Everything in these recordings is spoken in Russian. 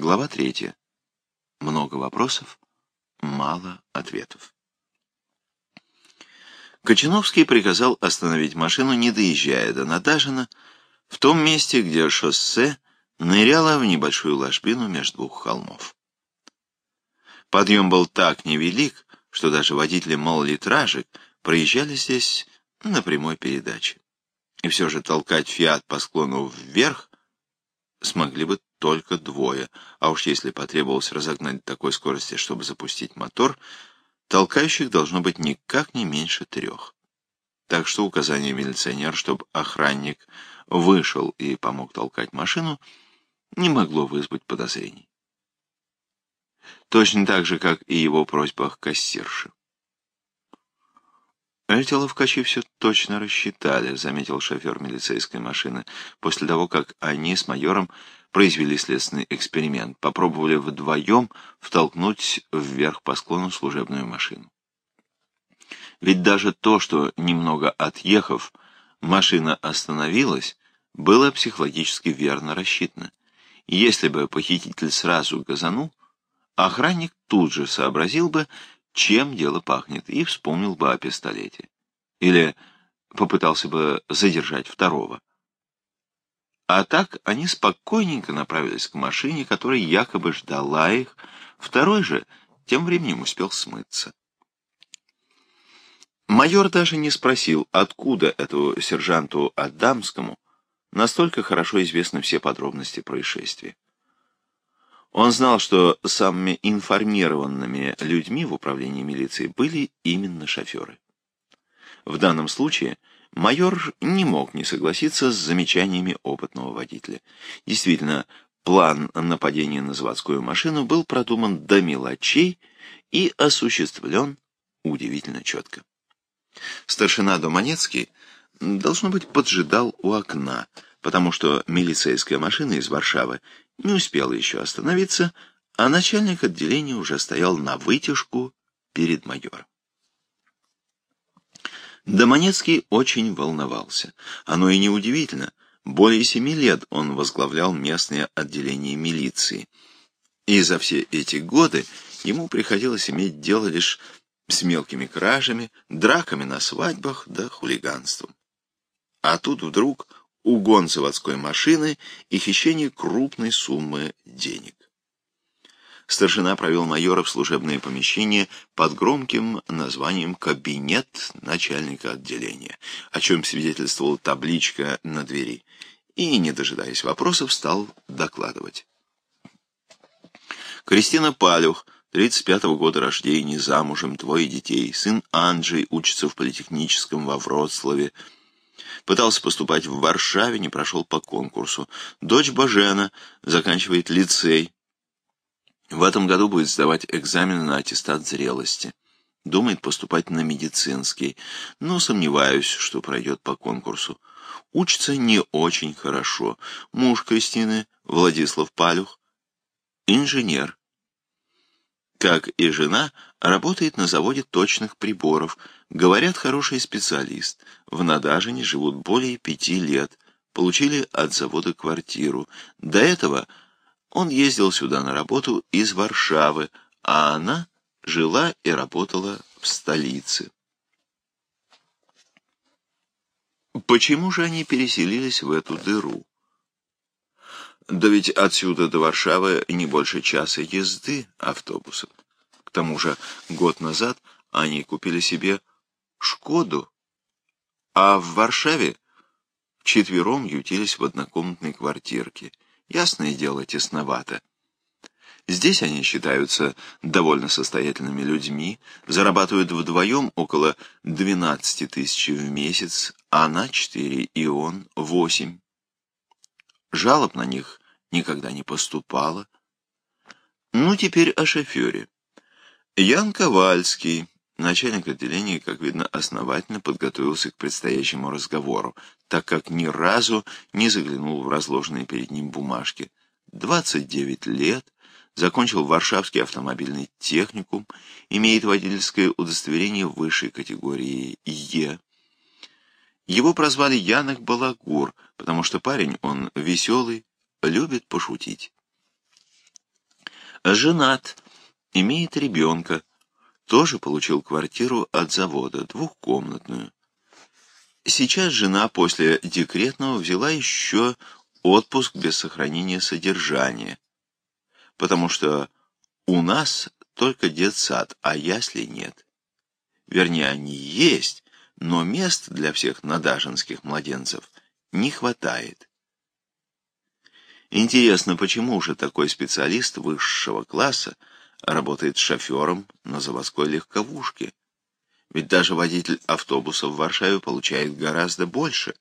Глава третья. Много вопросов, мало ответов. Кочиновский приказал остановить машину, не доезжая до Надажина, в том месте, где шоссе ныряло в небольшую ложбину между двух холмов. Подъем был так невелик, что даже водители малолитражек проезжали здесь на прямой передаче. И все же толкать «Фиат» по склону вверх смогли бы только двое, а уж если потребовалось разогнать такой скорости, чтобы запустить мотор, толкающих должно быть никак не меньше трех. Так что указание милиционера, чтобы охранник вышел и помог толкать машину, не могло вызвать подозрений. Точно так же, как и его просьба к кассирше. «Эти ловкачи все точно рассчитали», — заметил шофер милицейской машины, после того, как они с майором произвели следственный эксперимент, попробовали вдвоем втолкнуть вверх по склону служебную машину. Ведь даже то, что, немного отъехав, машина остановилась, было психологически верно рассчитано. Если бы похититель сразу газанул, охранник тут же сообразил бы, чем дело пахнет, и вспомнил бы о пистолете. Или попытался бы задержать второго. А так они спокойненько направились к машине, которая якобы ждала их, второй же тем временем успел смыться. Майор даже не спросил, откуда эту сержанту Адамскому настолько хорошо известны все подробности происшествия. Он знал, что самыми информированными людьми в управлении милиции были именно шоферы. В данном случае майор не мог не согласиться с замечаниями опытного водителя. Действительно, план нападения на заводскую машину был продуман до мелочей и осуществлен удивительно четко. Старшина Доманецкий, должно быть, поджидал у окна, потому что милицейская машина из Варшавы не успела еще остановиться, а начальник отделения уже стоял на вытяжку перед майором. Домонецкий очень волновался. Оно и неудивительно. Более семи лет он возглавлял местное отделение милиции. И за все эти годы ему приходилось иметь дело лишь с мелкими кражами, драками на свадьбах да хулиганством. А тут вдруг угон заводской машины и хищение крупной суммы денег. Старшина провел майора в служебное помещение под громким названием «Кабинет начальника отделения», о чем свидетельствовала табличка на двери, и, не дожидаясь вопросов, стал докладывать. Кристина Палюх, 35-го года рождения, замужем, двое детей, сын Анджей учится в политехническом во Вроцлаве, Пытался поступать в Варшаве, не прошел по конкурсу. Дочь Бажена заканчивает лицей. В этом году будет сдавать экзамены на аттестат зрелости. Думает поступать на медицинский, но сомневаюсь, что пройдет по конкурсу. Учится не очень хорошо. Муж Кристины, Владислав Палюх, инженер. Как и жена, работает на заводе точных приборов. Говорят, хороший специалист. В Надажине живут более пяти лет. Получили от завода квартиру. До этого он ездил сюда на работу из Варшавы, а она жила и работала в столице. Почему же они переселились в эту дыру? Да ведь отсюда до Варшавы не больше часа езды автобусом. К тому же год назад они купили себе «Шкоду», а в Варшаве четвером ютились в однокомнатной квартирке. Ясное дело, тесновато. Здесь они считаются довольно состоятельными людьми, зарабатывают вдвоем около 12 тысяч в месяц, а на 4 и он 8. Жалоб на них никогда не поступало. Ну, теперь о шофере. Ян Ковальский, начальник отделения, как видно, основательно подготовился к предстоящему разговору, так как ни разу не заглянул в разложенные перед ним бумажки. 29 лет, закончил Варшавский автомобильный техникум, имеет водительское удостоверение высшей категории Е. Его прозвали Янок Балагур, потому что парень он веселый, любит пошутить. Женат, имеет ребенка, тоже получил квартиру от завода, двухкомнатную. Сейчас жена после декретного взяла еще отпуск без сохранения содержания, потому что у нас только детсад, а ясли нет. Вернее, они есть, но мест для всех надаженских младенцев не хватает. Интересно, почему же такой специалист высшего класса работает шофером на заводской легковушке? Ведь даже водитель автобуса в Варшаве получает гораздо больше.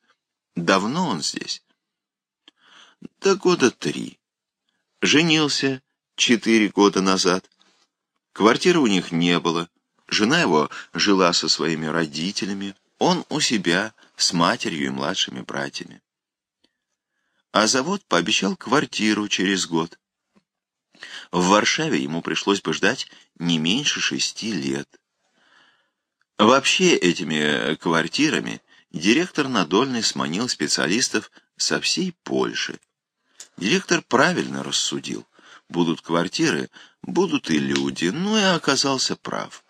Давно он здесь? Да года три. Женился четыре года назад. Квартиры у них не было. Жена его жила со своими родителями. Он у себя с матерью и младшими братьями. А завод пообещал квартиру через год. В Варшаве ему пришлось бы ждать не меньше шести лет. Вообще этими квартирами директор Надольный сманил специалистов со всей Польши. Директор правильно рассудил. Будут квартиры, будут и люди, ну и оказался прав.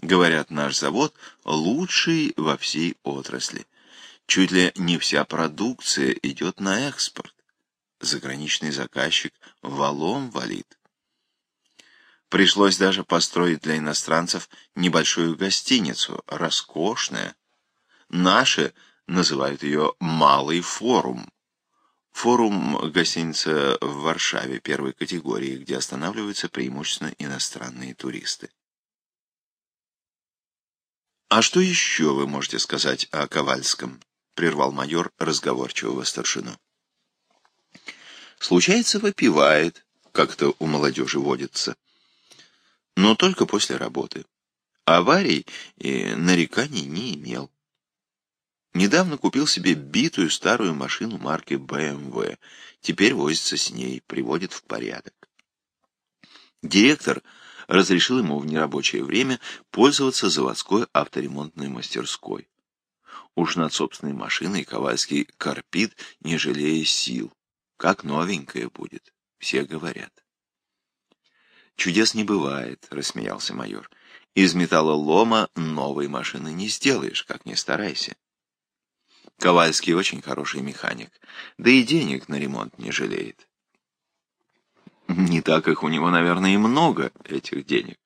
Говорят, наш завод лучший во всей отрасли. Чуть ли не вся продукция идет на экспорт. Заграничный заказчик валом валит. Пришлось даже построить для иностранцев небольшую гостиницу, роскошная. Наши называют ее «Малый форум». Форум — гостиница в Варшаве первой категории, где останавливаются преимущественно иностранные туристы. «А что еще вы можете сказать о Ковальском?» — прервал майор разговорчивого старшину. «Случается, выпивает, как-то у молодежи водится. Но только после работы. Аварий и нареканий не имел. Недавно купил себе битую старую машину марки BMW. Теперь возится с ней, приводит в порядок. Директор разрешил ему в нерабочее время пользоваться заводской авторемонтной мастерской. Уж над собственной машиной Ковальский корпит, не жалея сил. Как новенькая будет, все говорят. «Чудес не бывает», — рассмеялся майор. «Из металлолома новой машины не сделаешь, как ни старайся». Ковальский очень хороший механик, да и денег на ремонт не жалеет. Не так их у него, наверное, и много, этих денег.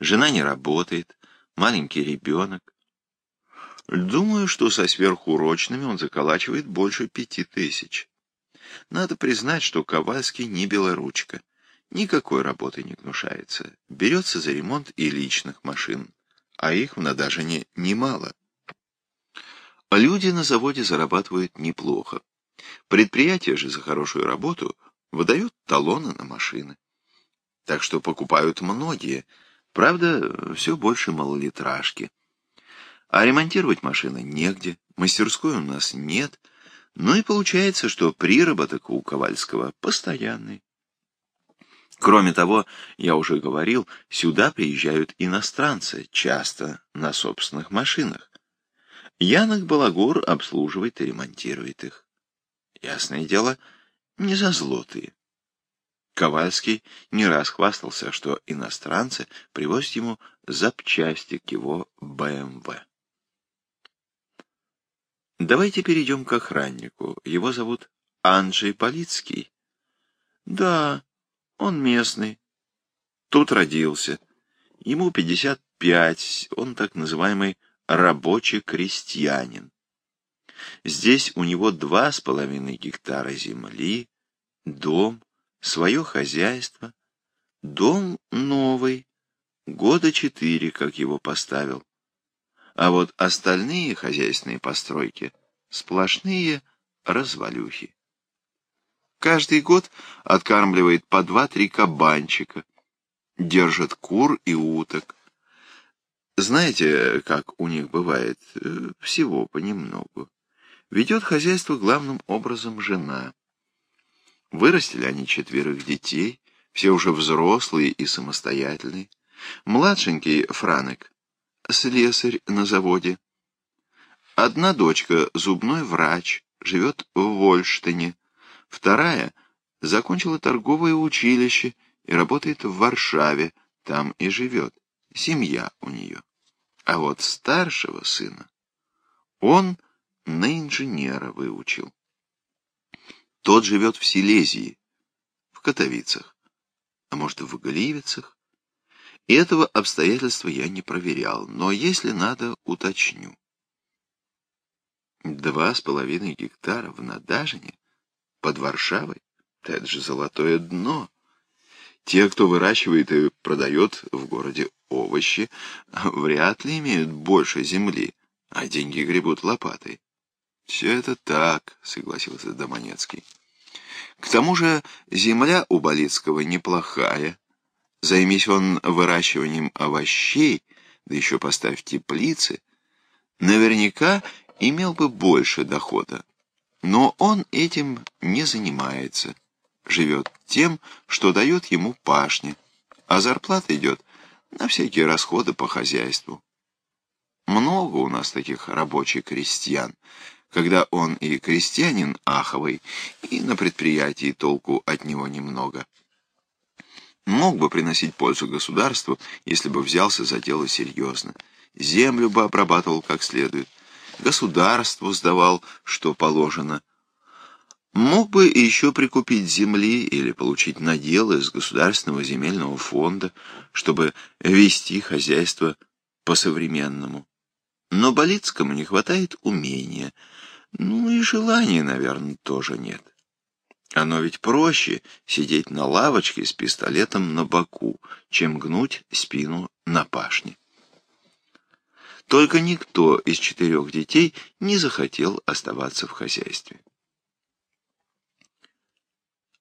Жена не работает, маленький ребенок. Думаю, что со сверхурочными он заколачивает больше пяти тысяч. Надо признать, что Ковальский не белоручка. Никакой работы не гнушается. Берется за ремонт и личных машин, а их в Надажине немало. Люди на заводе зарабатывают неплохо. Предприятие же за хорошую работу выдают талоны на машины. Так что покупают многие, правда, все больше малолитражки. А ремонтировать машины негде, мастерской у нас нет, ну и получается, что приработок у Ковальского постоянный. Кроме того, я уже говорил, сюда приезжают иностранцы, часто на собственных машинах. Янок Балагур обслуживает и ремонтирует их. Ясное дело, не за злотые. Ковальский не раз хвастался, что иностранцы привозят ему запчасти к его БМВ. Давайте перейдем к охраннику. Его зовут Анджей Полицкий. Да, он местный. Тут родился. Ему 55, он так называемый рабочий крестьянин. Здесь у него два с половиной гектара земли, дом, свое хозяйство. Дом новый, года четыре, как его поставил. А вот остальные хозяйственные постройки — сплошные развалюхи. Каждый год откармливает по два-три кабанчика, держит кур и уток. Знаете, как у них бывает? Э, всего понемногу. Ведет хозяйство главным образом жена. Вырастили они четверых детей, все уже взрослые и самостоятельные. Младшенький Франек, слесарь на заводе. Одна дочка, зубной врач, живет в Вольштине. Вторая закончила торговое училище и работает в Варшаве, там и живет. Семья у нее. А вот старшего сына он на инженера выучил. Тот живет в Силезии, в Катовицах, а может, в Галиевицах. И этого обстоятельства я не проверял, но если надо, уточню. Два с половиной гектара в Надажине, под Варшавой, это же золотое дно. Те, кто выращивает и продает в городе овощи, вряд ли имеют больше земли, а деньги гребут лопатой. Все это так, согласился Домонецкий. К тому же земля у Болицкого неплохая. Займись он выращиванием овощей, да еще поставь теплицы, наверняка имел бы больше дохода. Но он этим не занимается живет тем, что дает ему пашня, а зарплата идет на всякие расходы по хозяйству. Много у нас таких рабочих крестьян, когда он и крестьянин аховый, и на предприятии толку от него немного. Мог бы приносить пользу государству, если бы взялся за дело серьезно. Землю бы обрабатывал как следует, государству сдавал, что положено – Мог бы еще прикупить земли или получить наделы из Государственного земельного фонда, чтобы вести хозяйство по-современному. Но Болицкому не хватает умения, ну и желания, наверное, тоже нет. Оно ведь проще сидеть на лавочке с пистолетом на боку, чем гнуть спину на пашне. Только никто из четырех детей не захотел оставаться в хозяйстве.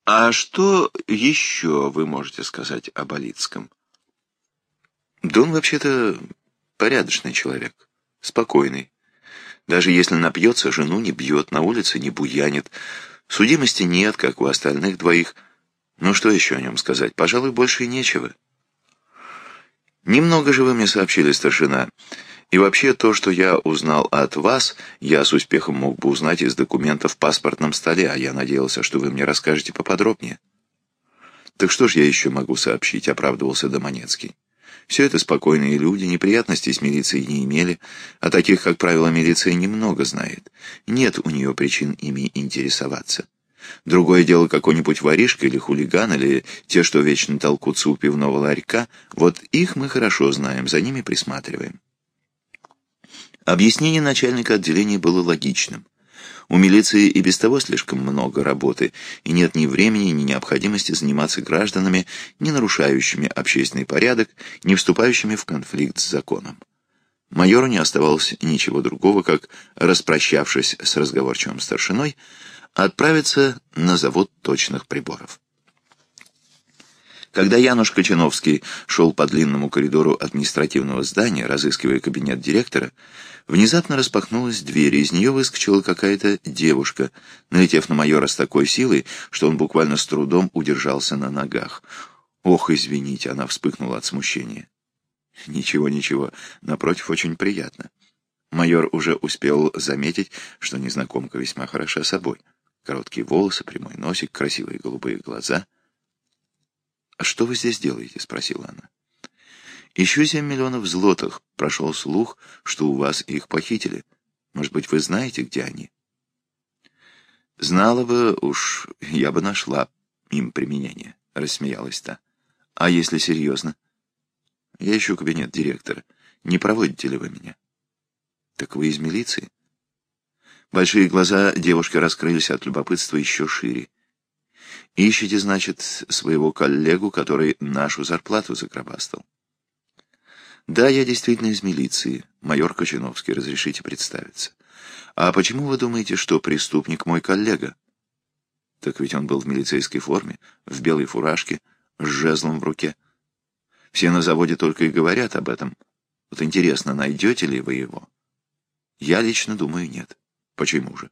А что еще вы можете сказать о Болицком? Да он вообще-то порядочный человек, спокойный. Даже если напьется, жену не бьет, на улице не буянит. Судимости нет, как у остальных двоих. Ну что еще о нем сказать? Пожалуй, больше и нечего. Немного же вы мне сообщили, старшина. И вообще то, что я узнал от вас, я с успехом мог бы узнать из документов в паспортном столе, а я надеялся, что вы мне расскажете поподробнее. Так что ж я еще могу сообщить, оправдывался Домонецкий. Все это спокойные люди, неприятностей с милицией не имели, а таких, как правило, милиция немного знает. Нет у нее причин ими интересоваться. Другое дело какой-нибудь воришка или хулиган, или те, что вечно толкутся у пивного ларька, вот их мы хорошо знаем, за ними присматриваем. Объяснение начальника отделения было логичным. У милиции и без того слишком много работы, и нет ни времени, ни необходимости заниматься гражданами, не нарушающими общественный порядок, не вступающими в конфликт с законом. Майору не оставалось ничего другого, как, распрощавшись с разговорчивым старшиной, отправиться на завод точных приборов. Когда Януш Кочановский шел по длинному коридору административного здания, разыскивая кабинет директора, внезапно распахнулась дверь, и из нее выскочила какая-то девушка, налетев на майора с такой силой, что он буквально с трудом удержался на ногах. «Ох, извините!» — она вспыхнула от смущения. «Ничего, ничего. Напротив, очень приятно». Майор уже успел заметить, что незнакомка весьма хороша собой. Короткие волосы, прямой носик, красивые голубые глаза — «А что вы здесь делаете?» — спросила она. «Еще семь миллионов злотых. Прошел слух, что у вас их похитили. Может быть, вы знаете, где они?» «Знала бы, уж я бы нашла им применение», — рассмеялась та. «А если серьезно?» «Я ищу кабинет директора. Не проводите ли вы меня?» «Так вы из милиции?» Большие глаза девушки раскрылись от любопытства еще шире. Ищете, значит, своего коллегу, который нашу зарплату загробастал? Да, я действительно из милиции. Майор Кочиновский, разрешите представиться. А почему вы думаете, что преступник мой коллега? Так ведь он был в милицейской форме, в белой фуражке, с жезлом в руке. Все на заводе только и говорят об этом. Вот интересно, найдете ли вы его? Я лично думаю, нет. Почему же?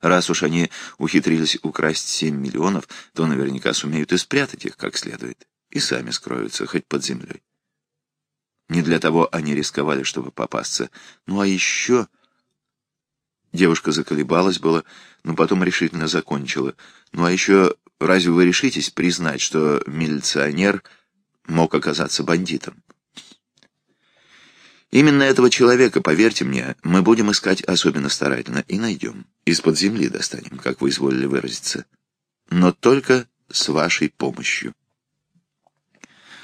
Раз уж они ухитрились украсть 7 миллионов, то наверняка сумеют и спрятать их как следует. И сами скроются, хоть под землей. Не для того они рисковали, чтобы попасться. Ну а еще... Девушка заколебалась было, но потом решительно закончила. «Ну а еще разве вы решитесь признать, что милиционер мог оказаться бандитом?» Именно этого человека, поверьте мне, мы будем искать особенно старательно и найдем. Из-под земли достанем, как вы изволили выразиться. Но только с вашей помощью.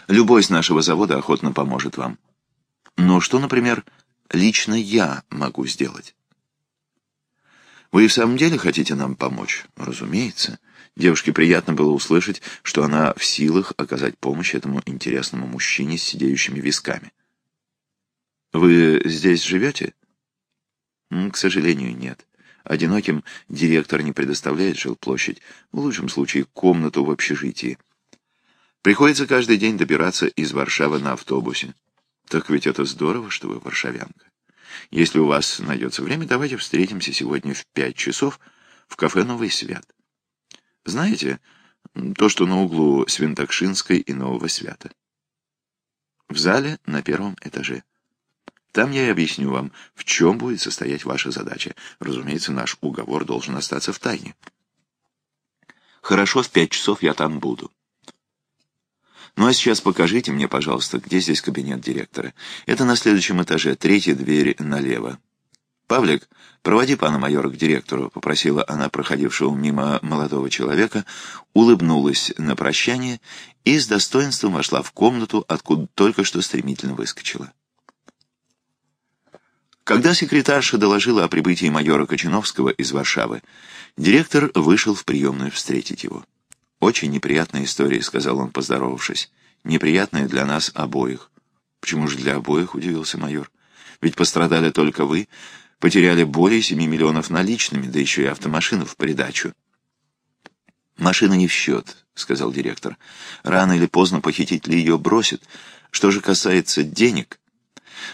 Любой с нашего завода охотно поможет вам. Но что, например, лично я могу сделать? Вы в самом деле хотите нам помочь? Разумеется. Девушке приятно было услышать, что она в силах оказать помощь этому интересному мужчине с сидеющими висками. Вы здесь живете? К сожалению, нет. Одиноким директор не предоставляет жилплощадь, в лучшем случае комнату в общежитии. Приходится каждый день добираться из Варшавы на автобусе. Так ведь это здорово, что вы варшавянка. Если у вас найдется время, давайте встретимся сегодня в пять часов в кафе «Новый Свят». Знаете, то, что на углу Свинтокшинской и Нового Свята. В зале на первом этаже. Там я и объясню вам, в чем будет состоять ваша задача. Разумеется, наш уговор должен остаться в тайне. Хорошо, в пять часов я там буду. Ну а сейчас покажите мне, пожалуйста, где здесь кабинет директора. Это на следующем этаже, третья дверь налево. «Павлик, проводи пана майора к директору», — попросила она проходившего мимо молодого человека, улыбнулась на прощание и с достоинством вошла в комнату, откуда только что стремительно выскочила. Когда секретарша доложила о прибытии майора Кочиновского из Варшавы, директор вышел в приемную встретить его. «Очень неприятная история», — сказал он, поздоровавшись. «Неприятная для нас обоих». «Почему же для обоих?» — удивился майор. «Ведь пострадали только вы, потеряли более семи миллионов наличными, да еще и автомашину в придачу». «Машина не в счет», — сказал директор. «Рано или поздно похитители ее бросят. Что же касается денег...»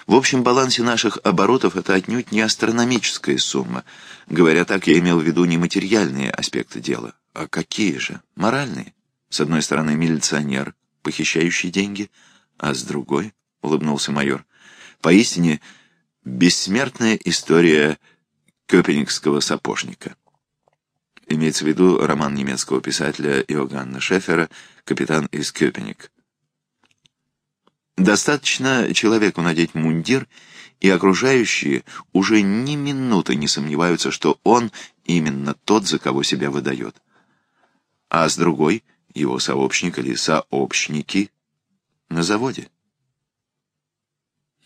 В общем балансе наших оборотов это отнюдь не астрономическая сумма. Говоря так, я имел в виду не материальные аспекты дела. А какие же? Моральные. С одной стороны, милиционер, похищающий деньги, а с другой, — улыбнулся майор, — поистине бессмертная история köpenickского сапожника. Имеется в виду роман немецкого писателя Иоганна Шефера «Капитан из Köpenick». Достаточно человеку надеть мундир, и окружающие уже ни минуты не сомневаются, что он именно тот, за кого себя выдает. А с другой — его сообщник или сообщники на заводе.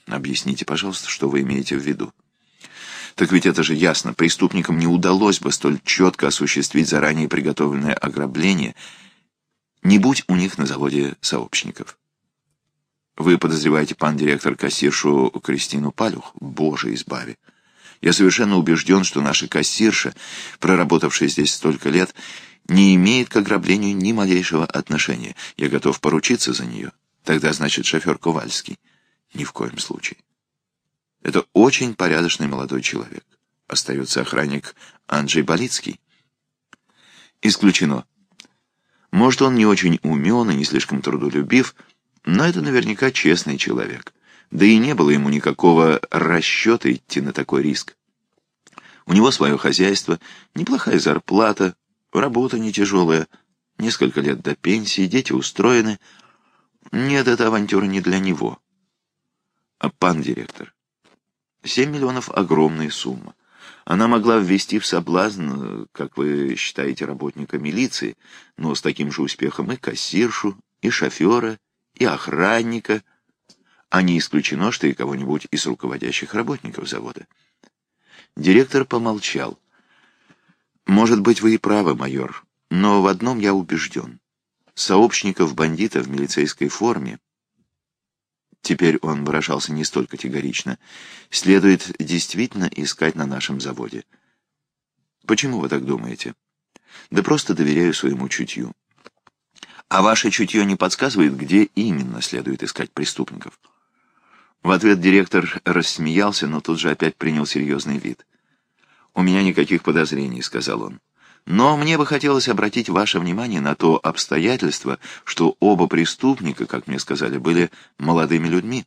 Объясните, пожалуйста, что вы имеете в виду. Так ведь это же ясно, преступникам не удалось бы столь четко осуществить заранее приготовленное ограбление, не будь у них на заводе сообщников. Вы подозреваете, пан директор, кассиршу Кристину Палюх? Боже, избави. Я совершенно убежден, что наша кассирша, проработавшая здесь столько лет, не имеет к ограблению ни малейшего отношения. Я готов поручиться за нее. Тогда, значит, шофер Ковальский. Ни в коем случае. Это очень порядочный молодой человек. Остается охранник Анджей Болицкий. Исключено. Может, он не очень умен и не слишком трудолюбив, но это наверняка честный человек. Да и не было ему никакого расчета идти на такой риск. У него свое хозяйство, неплохая зарплата, работа не тяжелая, несколько лет до пенсии, дети устроены. Нет, эта авантюра не для него. А пан директор? Семь миллионов — огромная сумма. Она могла ввести в соблазн, как вы считаете, работника милиции, но с таким же успехом и кассиршу, и шофера, и охранника, а не исключено, что и кого-нибудь из руководящих работников завода. Директор помолчал. «Может быть, вы и правы, майор, но в одном я убежден. Сообщников бандита в милицейской форме теперь он выражался не столь категорично, следует действительно искать на нашем заводе. Почему вы так думаете? Да просто доверяю своему чутью. А ваше чутье не подсказывает, где именно следует искать преступников? В ответ директор рассмеялся, но тут же опять принял серьезный вид. «У меня никаких подозрений», — сказал он. «Но мне бы хотелось обратить ваше внимание на то обстоятельство, что оба преступника, как мне сказали, были молодыми людьми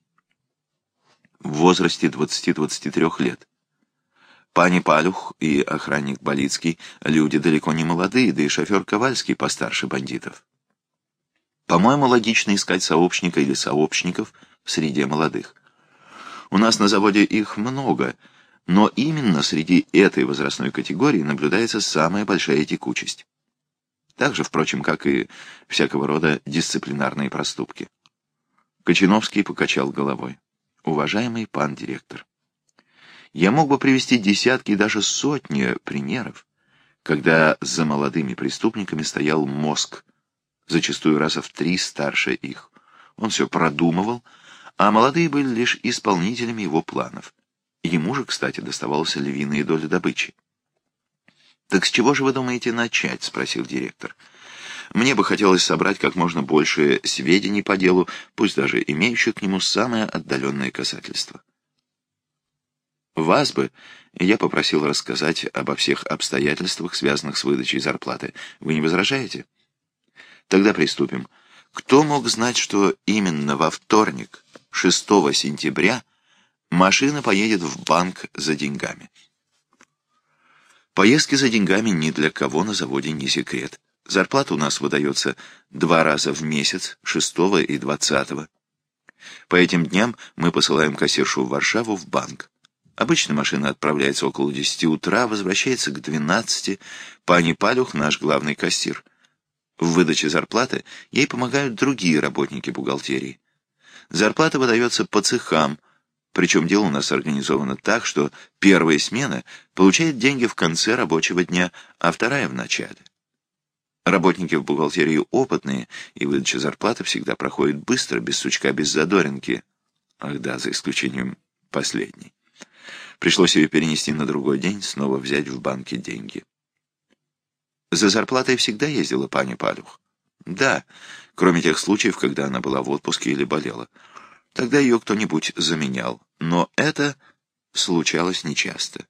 в возрасте 20-23 лет. Пани Палюх и охранник Болицкий — люди далеко не молодые, да и шофер Ковальский постарше бандитов. По-моему, логично искать сообщника или сообщников в среде молодых. У нас на заводе их много, но именно среди этой возрастной категории наблюдается самая большая текучесть. Так же, впрочем, как и всякого рода дисциплинарные проступки. Кочиновский покачал головой. Уважаемый пан директор, я мог бы привести десятки и даже сотни примеров, когда за молодыми преступниками стоял мозг, зачастую раза в три старше их. Он все продумывал, а молодые были лишь исполнителями его планов. Ему же, кстати, доставалась львиная доля добычи. «Так с чего же вы думаете начать?» — спросил директор. «Мне бы хотелось собрать как можно больше сведений по делу, пусть даже имеющих к нему самое отдаленное касательство». «Вас бы я попросил рассказать обо всех обстоятельствах, связанных с выдачей зарплаты. Вы не возражаете?» Тогда приступим. Кто мог знать, что именно во вторник, 6 сентября, машина поедет в банк за деньгами? Поездки за деньгами ни для кого на заводе не секрет. Зарплата у нас выдается два раза в месяц, 6 и 20. По этим дням мы посылаем кассиршу в Варшаву в банк. Обычно машина отправляется около 10 утра, возвращается к 12. Пани Палюх, наш главный кассир — в выдаче зарплаты ей помогают другие работники бухгалтерии. Зарплата выдается по цехам, причем дело у нас организовано так, что первая смена получает деньги в конце рабочего дня, а вторая в начале. Работники в бухгалтерии опытные, и выдача зарплаты всегда проходит быстро, без сучка, без задоринки. Ах да, за исключением последней. Пришлось ее перенести на другой день, снова взять в банке деньги. За зарплатой всегда ездила пани Палюх? Да, кроме тех случаев, когда она была в отпуске или болела. Тогда ее кто-нибудь заменял, но это случалось нечасто.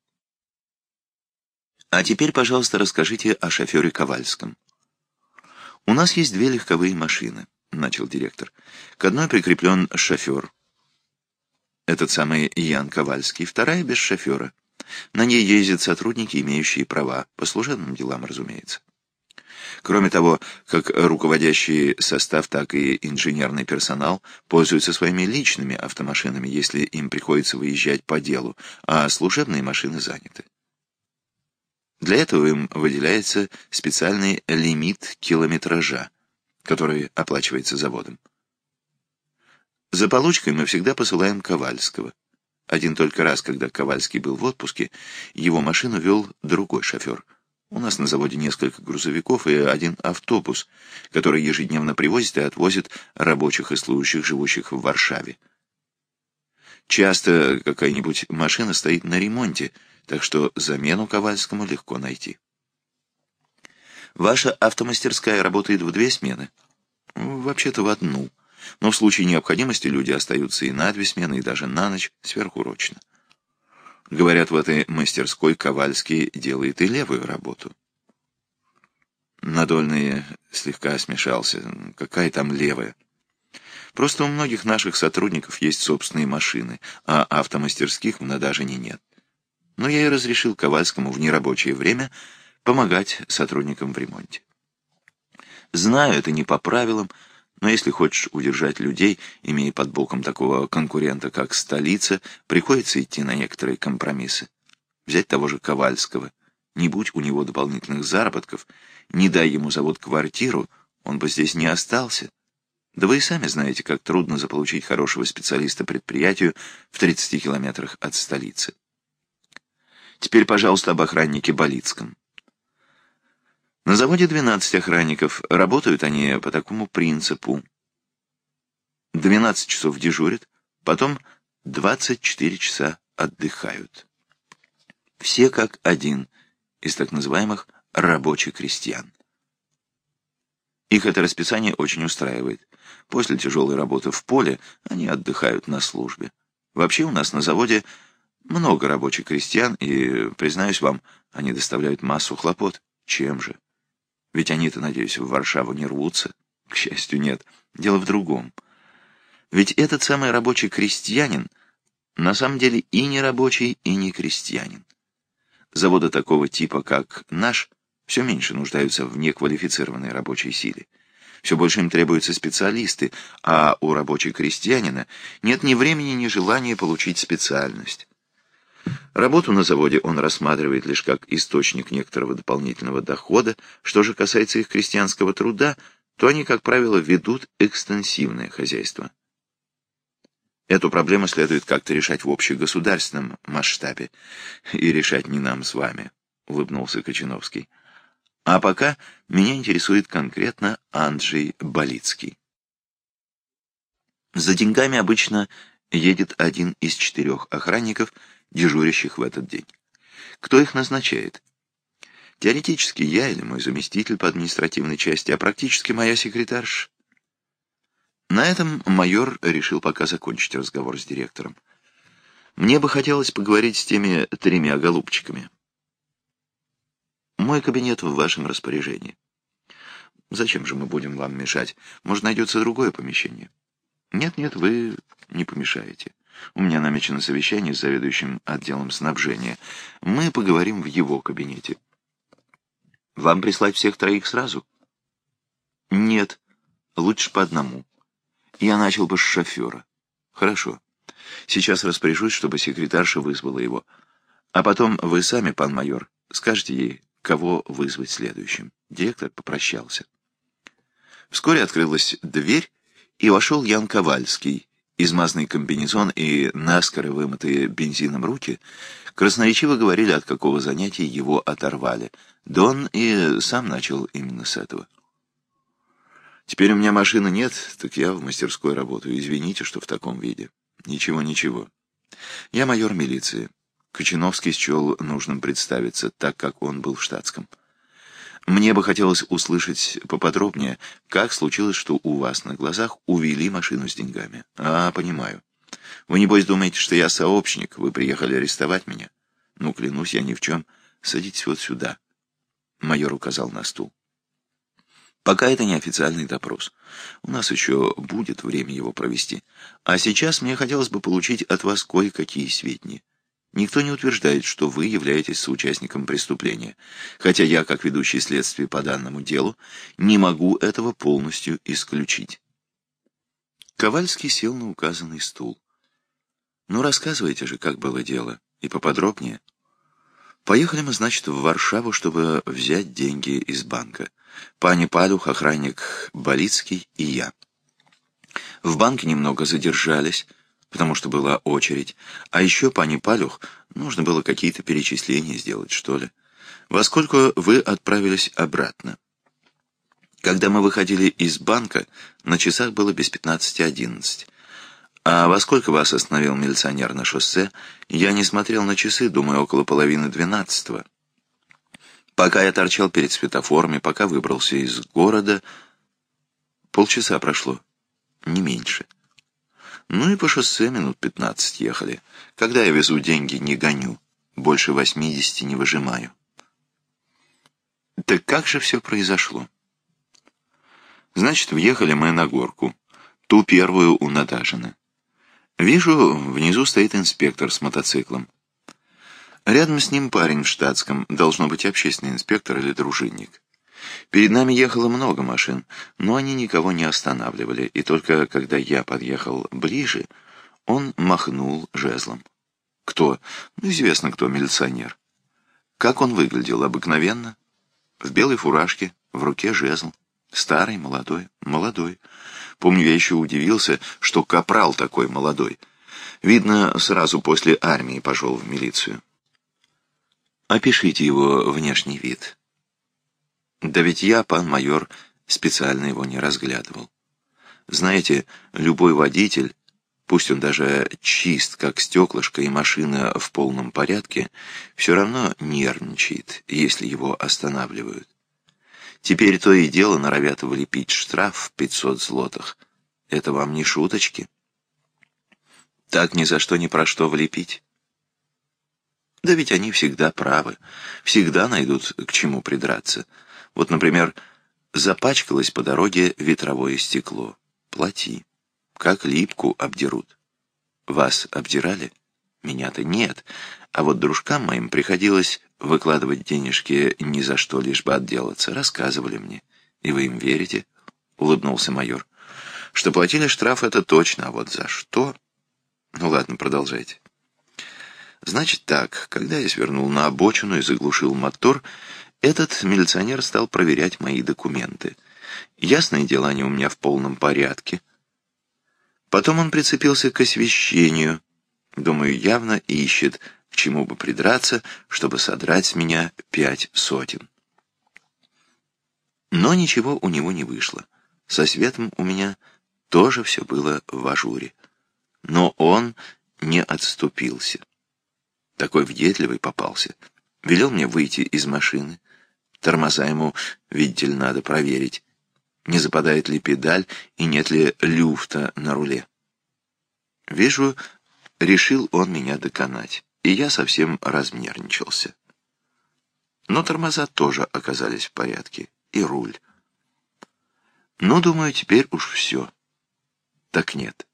А теперь, пожалуйста, расскажите о шофере Ковальском. «У нас есть две легковые машины», — начал директор. «К одной прикреплен шофер, этот самый Ян Ковальский, вторая без шофера. На ней ездят сотрудники, имеющие права, по служебным делам, разумеется. Кроме того, как руководящий состав, так и инженерный персонал пользуются своими личными автомашинами, если им приходится выезжать по делу, а служебные машины заняты. Для этого им выделяется специальный лимит километража, который оплачивается заводом. За получкой мы всегда посылаем Ковальского. Один только раз, когда Ковальский был в отпуске, его машину вел другой шофер. У нас на заводе несколько грузовиков и один автобус, который ежедневно привозит и отвозит рабочих и служащих, живущих в Варшаве. Часто какая-нибудь машина стоит на ремонте, так что замену Ковальскому легко найти. Ваша автомастерская работает в две смены? Вообще-то в одну но в случае необходимости люди остаются и на две смены, и даже на ночь сверхурочно. Говорят, в этой мастерской Ковальский делает и левую работу. Надольный слегка смешался. Какая там левая? Просто у многих наших сотрудников есть собственные машины, а автомастерских в Надажине нет. Но я и разрешил Ковальскому в нерабочее время помогать сотрудникам в ремонте. Знаю, это не по правилам, но если хочешь удержать людей, имея под боком такого конкурента, как столица, приходится идти на некоторые компромиссы. Взять того же Ковальского. Не будь у него дополнительных заработков, не дай ему завод квартиру, он бы здесь не остался. Да вы и сами знаете, как трудно заполучить хорошего специалиста предприятию в 30 километрах от столицы. Теперь, пожалуйста, об охраннике Болицком. На заводе 12 охранников. Работают они по такому принципу. 12 часов дежурят, потом 24 часа отдыхают. Все как один из так называемых рабочих крестьян. Их это расписание очень устраивает. После тяжелой работы в поле они отдыхают на службе. Вообще у нас на заводе много рабочих крестьян, и, признаюсь вам, они доставляют массу хлопот. Чем же? Ведь они-то, надеюсь, в Варшаву не рвутся. К счастью, нет. Дело в другом. Ведь этот самый рабочий крестьянин на самом деле и не рабочий, и не крестьянин. Заводы такого типа, как наш, все меньше нуждаются в неквалифицированной рабочей силе. Все больше им требуются специалисты, а у рабочего крестьянина нет ни времени, ни желания получить специальность. Работу на заводе он рассматривает лишь как источник некоторого дополнительного дохода. Что же касается их крестьянского труда, то они, как правило, ведут экстенсивное хозяйство. Эту проблему следует как-то решать в общегосударственном масштабе. И решать не нам с вами, — улыбнулся Кочиновский. А пока меня интересует конкретно Анджей Болицкий. За деньгами обычно едет один из четырех охранников, дежурящих в этот день. Кто их назначает? Теоретически я или мой заместитель по административной части, а практически моя секретарша. На этом майор решил пока закончить разговор с директором. Мне бы хотелось поговорить с теми тремя голубчиками. Мой кабинет в вашем распоряжении. Зачем же мы будем вам мешать? Может, найдется другое помещение? Нет-нет, вы не помешаете. У меня намечено совещание с заведующим отделом снабжения. Мы поговорим в его кабинете. Вам прислать всех троих сразу? Нет, лучше по одному. Я начал бы с шофера. Хорошо. Сейчас распоряжусь, чтобы секретарша вызвала его. А потом вы сами, пан майор, скажете ей, кого вызвать следующим. Директор попрощался. Вскоре открылась дверь, и вошел Ян Ковальский. Измазанный комбинезон и наскоро вымытые бензином руки красноречиво говорили, от какого занятия его оторвали. Дон и сам начал именно с этого. «Теперь у меня машины нет, так я в мастерской работаю. Извините, что в таком виде». «Ничего, ничего. Я майор милиции. Кочиновский счел нужным представиться, так как он был в штатском. Мне бы хотелось услышать поподробнее, как случилось, что у вас на глазах увели машину с деньгами. А, понимаю. Вы, небось, думаете, что я сообщник, вы приехали арестовать меня? Ну, клянусь, я ни в чем. Садитесь вот сюда. Майор указал на стул. Пока это не официальный допрос. У нас еще будет время его провести. А сейчас мне хотелось бы получить от вас кое-какие сведения. Никто не утверждает, что вы являетесь соучастником преступления, хотя я, как ведущий следствие по данному делу, не могу этого полностью исключить. Ковальский сел на указанный стул. «Ну, рассказывайте же, как было дело, и поподробнее». Поехали мы, значит, в Варшаву, чтобы взять деньги из банка. Пани Палюх, охранник Болицкий и я. В банке немного задержались, потому что была очередь. А еще, пани Палюх, нужно было какие-то перечисления сделать, что ли. Во сколько вы отправились обратно? Когда мы выходили из банка, на часах было без пятнадцати одиннадцать. А во сколько вас остановил милиционер на шоссе? Я не смотрел на часы, думаю, около половины двенадцатого. Пока я торчал перед светофорами, пока выбрался из города, полчаса прошло, не меньше. Ну и по шоссе минут пятнадцать ехали. Когда я везу деньги, не гоню. Больше восьмидесяти не выжимаю. Так как же все произошло? Значит, въехали мы на горку. Ту первую у Наташина. Вижу, внизу стоит инспектор с мотоциклом. Рядом с ним парень в штатском, должно быть общественный инспектор или дружинник. Перед нами ехало много машин, но они никого не останавливали, и только когда я подъехал ближе, он махнул жезлом. Кто? Ну, известно кто, милиционер. Как он выглядел? Обыкновенно. В белой фуражке, в руке жезл. Старый, молодой, молодой. Помню, я еще удивился, что капрал такой молодой. Видно, сразу после армии пошел в милицию. Опишите его внешний вид. Да ведь я, пан майор, специально его не разглядывал. Знаете, любой водитель, пусть он даже чист, как стеклышко, и машина в полном порядке, все равно нервничает, если его останавливают. Теперь то и дело норовят влепить штраф в 500 злотых. Это вам не шуточки? Так ни за что ни про что влепить. Да ведь они всегда правы, всегда найдут к чему придраться. Вот, например, запачкалось по дороге ветровое стекло. Плати. Как липку обдерут. Вас обдирали? Меня-то нет. А вот дружкам моим приходилось выкладывать денежки ни за что, лишь бы отделаться. Рассказывали мне. И вы им верите? Улыбнулся майор. Что платили штраф, это точно, а вот за что? Ну ладно, продолжайте. Значит так, когда я свернул на обочину и заглушил мотор, этот милиционер стал проверять мои документы. Ясное дело, они у меня в полном порядке. Потом он прицепился к освещению. Думаю, явно ищет, к чему бы придраться, чтобы содрать с меня пять сотен. Но ничего у него не вышло. Со светом у меня тоже все было в ажуре. Но он не отступился. Такой въедливый попался. Велел мне выйти из машины. Тормоза ему, видите ли, надо проверить не западает ли педаль и нет ли люфта на руле. Вижу, решил он меня доконать, и я совсем разнервничался. Но тормоза тоже оказались в порядке, и руль. Ну, думаю, теперь уж все. Так нет.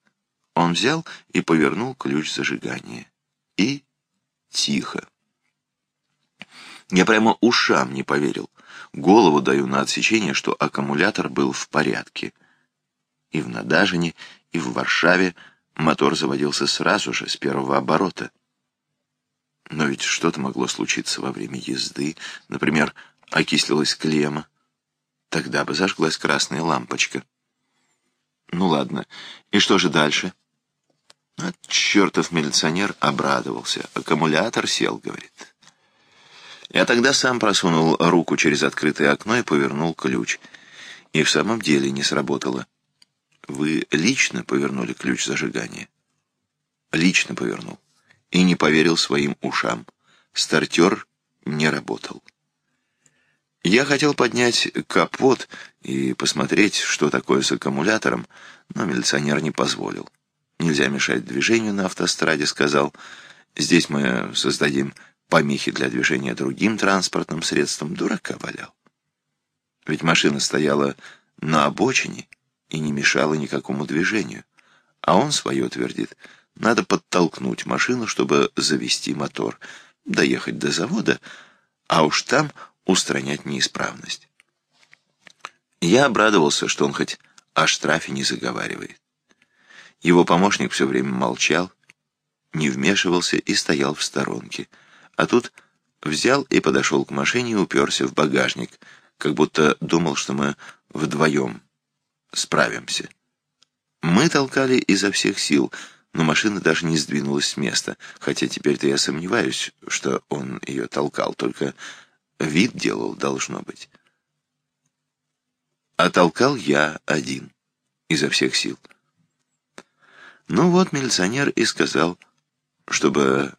Он взял и повернул ключ зажигания. И тихо. Я прямо ушам не поверил. Голову даю на отсечение, что аккумулятор был в порядке. И в Надажине, и в Варшаве мотор заводился сразу же, с первого оборота. Но ведь что-то могло случиться во время езды. Например, окислилась клемма. Тогда бы зажглась красная лампочка. Ну ладно, и что же дальше? А чертов милиционер обрадовался. Аккумулятор сел, говорит. Я тогда сам просунул руку через открытое окно и повернул ключ. И в самом деле не сработало. Вы лично повернули ключ зажигания? Лично повернул. И не поверил своим ушам. Стартер не работал. Я хотел поднять капот и посмотреть, что такое с аккумулятором, но милиционер не позволил. Нельзя мешать движению на автостраде, сказал. Здесь мы создадим помехи для движения другим транспортным средством, дурака валял. Ведь машина стояла на обочине и не мешала никакому движению. А он свое твердит. Надо подтолкнуть машину, чтобы завести мотор, доехать до завода, а уж там устранять неисправность. Я обрадовался, что он хоть о штрафе не заговаривает. Его помощник все время молчал, не вмешивался и стоял в сторонке — а тут взял и подошел к машине и уперся в багажник, как будто думал, что мы вдвоем справимся. Мы толкали изо всех сил, но машина даже не сдвинулась с места, хотя теперь-то я сомневаюсь, что он ее толкал, только вид делал, должно быть. А толкал я один, изо всех сил. Ну вот милиционер и сказал, чтобы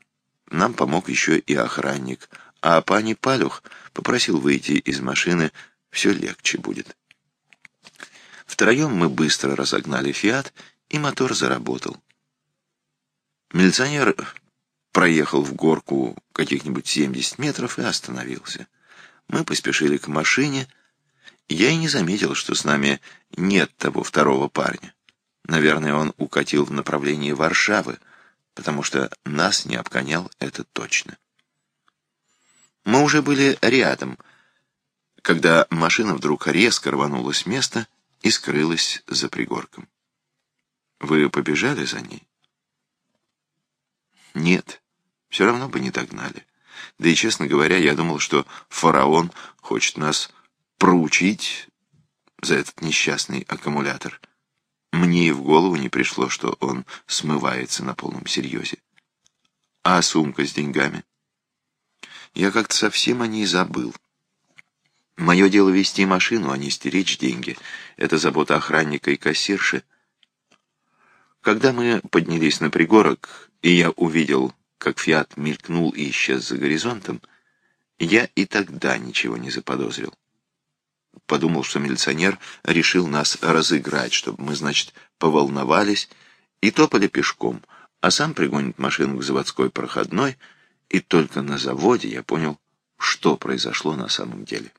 нам помог еще и охранник, а пани Палюх попросил выйти из машины, все легче будет. Втроем мы быстро разогнали «Фиат», и мотор заработал. Милиционер проехал в горку каких-нибудь 70 метров и остановился. Мы поспешили к машине. Я и не заметил, что с нами нет того второго парня. Наверное, он укатил в направлении Варшавы, потому что нас не обгонял это точно. Мы уже были рядом, когда машина вдруг резко рванула с места и скрылась за пригорком. Вы побежали за ней? Нет, все равно бы не догнали. Да и, честно говоря, я думал, что фараон хочет нас проучить за этот несчастный аккумулятор — мне и в голову не пришло, что он смывается на полном серьезе. А сумка с деньгами? Я как-то совсем о ней забыл. Мое дело вести машину, а не стеречь деньги. Это забота охранника и кассирши. Когда мы поднялись на пригорок, и я увидел, как «Фиат» мелькнул и исчез за горизонтом, я и тогда ничего не заподозрил подумал, что милиционер решил нас разыграть, чтобы мы, значит, поволновались и топали пешком, а сам пригонит машину к заводской проходной, и только на заводе я понял, что произошло на самом деле.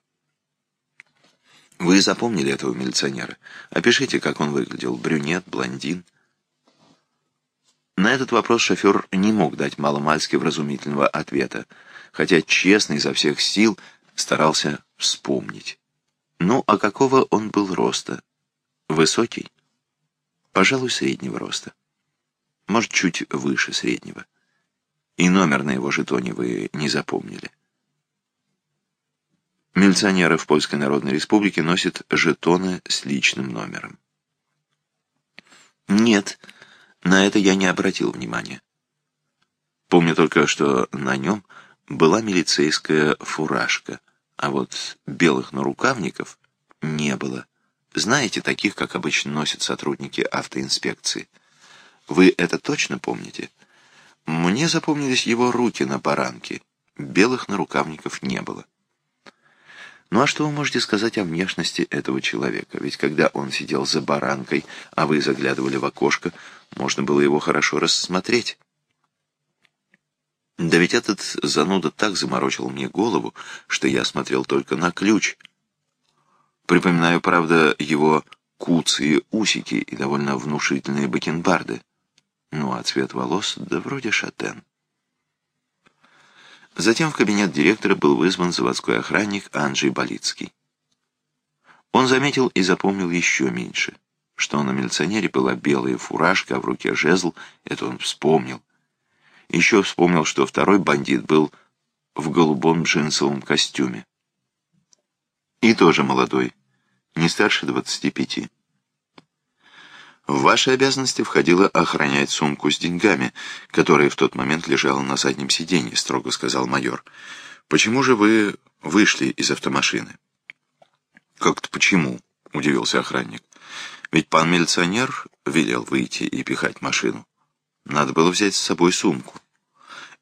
Вы запомнили этого милиционера? Опишите, как он выглядел. Брюнет, блондин. На этот вопрос шофер не мог дать маломальски вразумительного ответа, хотя честно изо всех сил старался вспомнить. Ну, а какого он был роста? Высокий? Пожалуй, среднего роста. Может, чуть выше среднего. И номер на его жетоне вы не запомнили. Милиционеры в Польской Народной Республике носят жетоны с личным номером. Нет, на это я не обратил внимания. Помню только, что на нем была милицейская фуражка, а вот белых нарукавников не было. Знаете, таких, как обычно носят сотрудники автоинспекции. Вы это точно помните? Мне запомнились его руки на баранке. Белых нарукавников не было. Ну а что вы можете сказать о внешности этого человека? Ведь когда он сидел за баранкой, а вы заглядывали в окошко, можно было его хорошо рассмотреть. Да ведь этот зануда так заморочил мне голову, что я смотрел только на ключ. Припоминаю, правда, его куцые усики и довольно внушительные бакенбарды. Ну а цвет волос, да вроде шатен. Затем в кабинет директора был вызван заводской охранник Анджей Болицкий. Он заметил и запомнил еще меньше, что на милиционере была белая фуражка, а в руке жезл, это он вспомнил. Еще вспомнил, что второй бандит был в голубом джинсовом костюме. И тоже молодой, не старше двадцати пяти. В ваши обязанности входило охранять сумку с деньгами, которая в тот момент лежала на заднем сиденье, строго сказал майор. Почему же вы вышли из автомашины? Как-то почему? Удивился охранник. Ведь пан милиционер велел выйти и пихать машину. Надо было взять с собой сумку.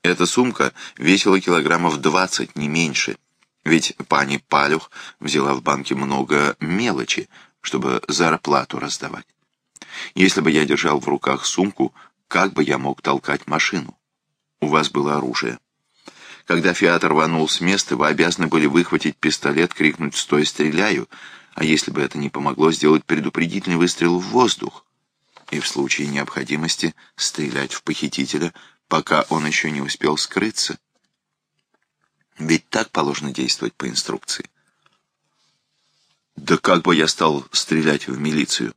Эта сумка весила килограммов двадцать, не меньше. Ведь пани Палюх взяла в банке много мелочи, чтобы зарплату раздавать. Если бы я держал в руках сумку, как бы я мог толкать машину? У вас было оружие. Когда «Фиат» рванул с места, вы обязаны были выхватить пистолет, крикнуть «Стой, стреляю!», а если бы это не помогло, сделать предупредительный выстрел в воздух и в случае необходимости стрелять в похитителя, пока он еще не успел скрыться. Ведь так положено действовать по инструкции. Да как бы я стал стрелять в милицию?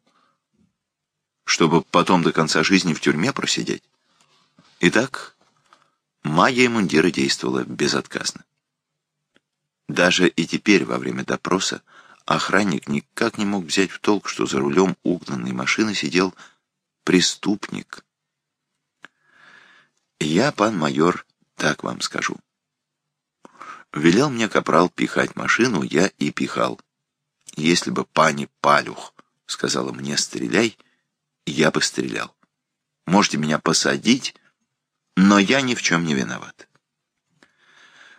чтобы потом до конца жизни в тюрьме просидеть. Итак, магия мундира действовала безотказно. Даже и теперь, во время допроса, охранник никак не мог взять в толк, что за рулем угнанной машины сидел преступник. Я, пан майор, так вам скажу. Велел мне капрал пихать машину, я и пихал. Если бы пани Палюх сказала мне «стреляй», я бы стрелял. Можете меня посадить, но я ни в чем не виноват.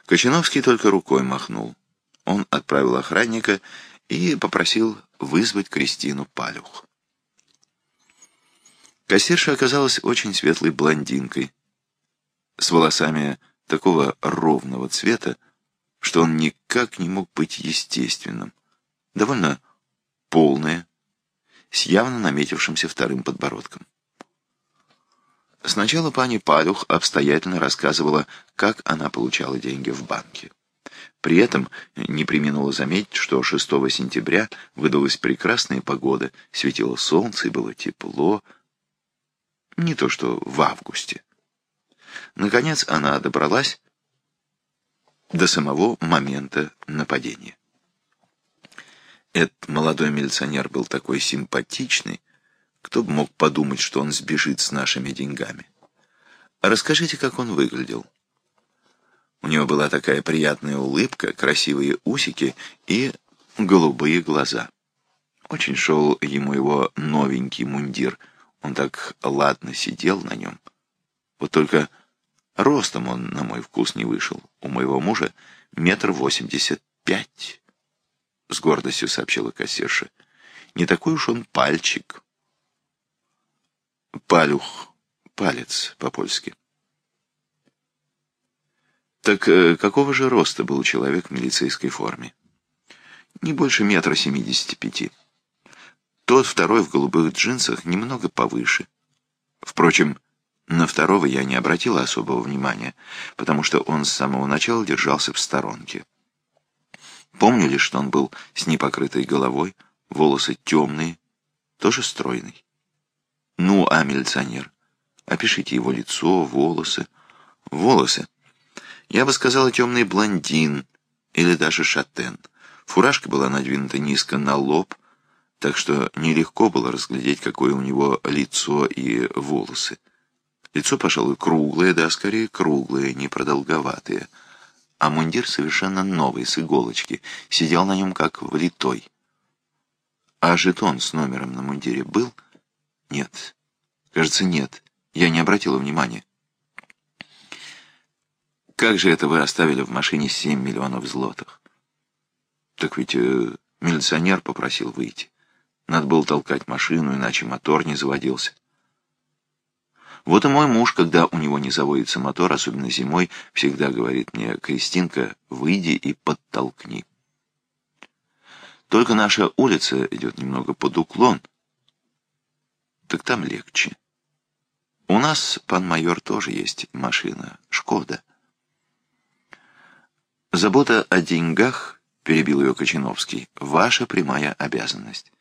Кочановский только рукой махнул. Он отправил охранника и попросил вызвать Кристину Палюх. Кассирша оказалась очень светлой блондинкой, с волосами такого ровного цвета, что он никак не мог быть естественным. Довольно полная, с явно наметившимся вторым подбородком. Сначала пани Палюх обстоятельно рассказывала, как она получала деньги в банке. При этом не применула заметить, что 6 сентября выдалась прекрасная погода, светило солнце и было тепло, не то что в августе. Наконец она добралась до самого момента нападения. Этот молодой милиционер был такой симпатичный, кто бы мог подумать, что он сбежит с нашими деньгами. Расскажите, как он выглядел. У него была такая приятная улыбка, красивые усики и голубые глаза. Очень шел ему его новенький мундир. Он так ладно сидел на нем. Вот только ростом он, на мой вкус, не вышел. У моего мужа метр восемьдесят пять. — с гордостью сообщила кассирша. «Не такой уж он пальчик». «Палюх, палец по-польски». «Так э, какого же роста был человек в милицейской форме?» «Не больше метра семидесяти пяти. Тот второй в голубых джинсах немного повыше. Впрочем, На второго я не обратила особого внимания, потому что он с самого начала держался в сторонке. Помню лишь, что он был с непокрытой головой, волосы темные, тоже стройный. Ну, а милиционер? Опишите его лицо, волосы. Волосы. Я бы сказала, темный блондин или даже шатен. Фуражка была надвинута низко на лоб, так что нелегко было разглядеть, какое у него лицо и волосы. Лицо, пожалуй, круглое, да, скорее круглое, не продолговатое. А мундир совершенно новый, с иголочки, сидел на нем как влитой. А жетон с номером на мундире был? Нет. Кажется, нет. Я не обратила внимания. Как же это вы оставили в машине 7 миллионов злотых? Так ведь э, милиционер попросил выйти. Надо было толкать машину, иначе мотор не заводился. Вот и мой муж, когда у него не заводится мотор, особенно зимой, всегда говорит мне, «Кристинка, выйди и подтолкни». Только наша улица идет немного под уклон, так там легче. У нас, пан майор, тоже есть машина, «Шкода». Забота о деньгах, перебил ее Кочиновский, ваша прямая обязанность.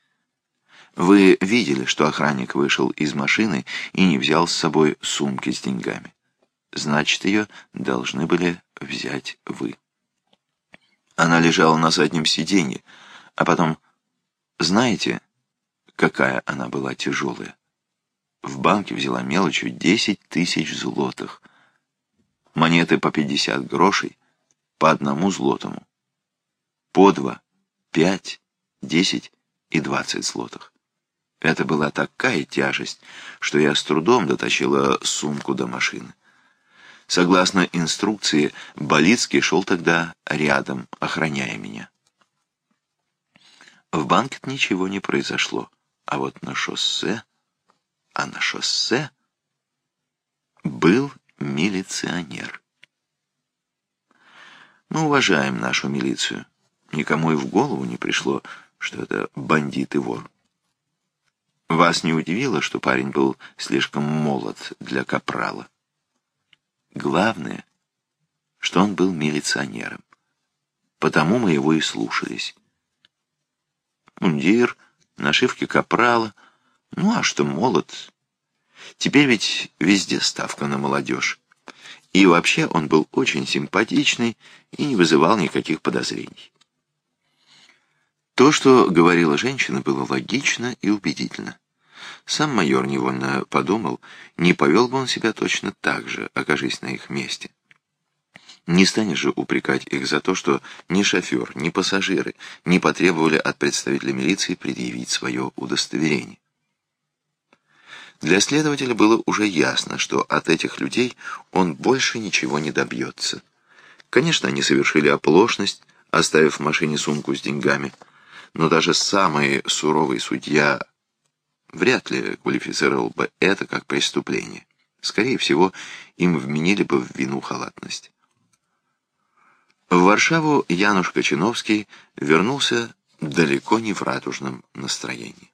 Вы видели, что охранник вышел из машины и не взял с собой сумки с деньгами. Значит, ее должны были взять вы. Она лежала на заднем сиденье, а потом... Знаете, какая она была тяжелая? В банке взяла мелочью десять тысяч злотых. Монеты по пятьдесят грошей, по одному злотому. По два, пять, десять и двадцать злотых. Это была такая тяжесть, что я с трудом дотащила сумку до машины. Согласно инструкции, Болицкий шел тогда рядом, охраняя меня. В банке ничего не произошло, а вот на шоссе... А на шоссе был милиционер. Мы уважаем нашу милицию. Никому и в голову не пришло, что это бандит и вор. Вас не удивило, что парень был слишком молод для капрала? Главное, что он был милиционером. Потому мы его и слушались. Мундир, нашивки капрала. Ну а что молод? Теперь ведь везде ставка на молодежь. И вообще он был очень симпатичный и не вызывал никаких подозрений. То, что говорила женщина, было логично и убедительно. Сам майор невольно подумал, не повел бы он себя точно так же, окажись на их месте. Не станешь же упрекать их за то, что ни шофер, ни пассажиры не потребовали от представителя милиции предъявить свое удостоверение. Для следователя было уже ясно, что от этих людей он больше ничего не добьется. Конечно, они совершили оплошность, оставив в машине сумку с деньгами, но даже самый суровый судья вряд ли квалифицировал бы это как преступление. Скорее всего, им вменили бы в вину халатность. В Варшаву Януш Кочиновский вернулся далеко не в радужном настроении.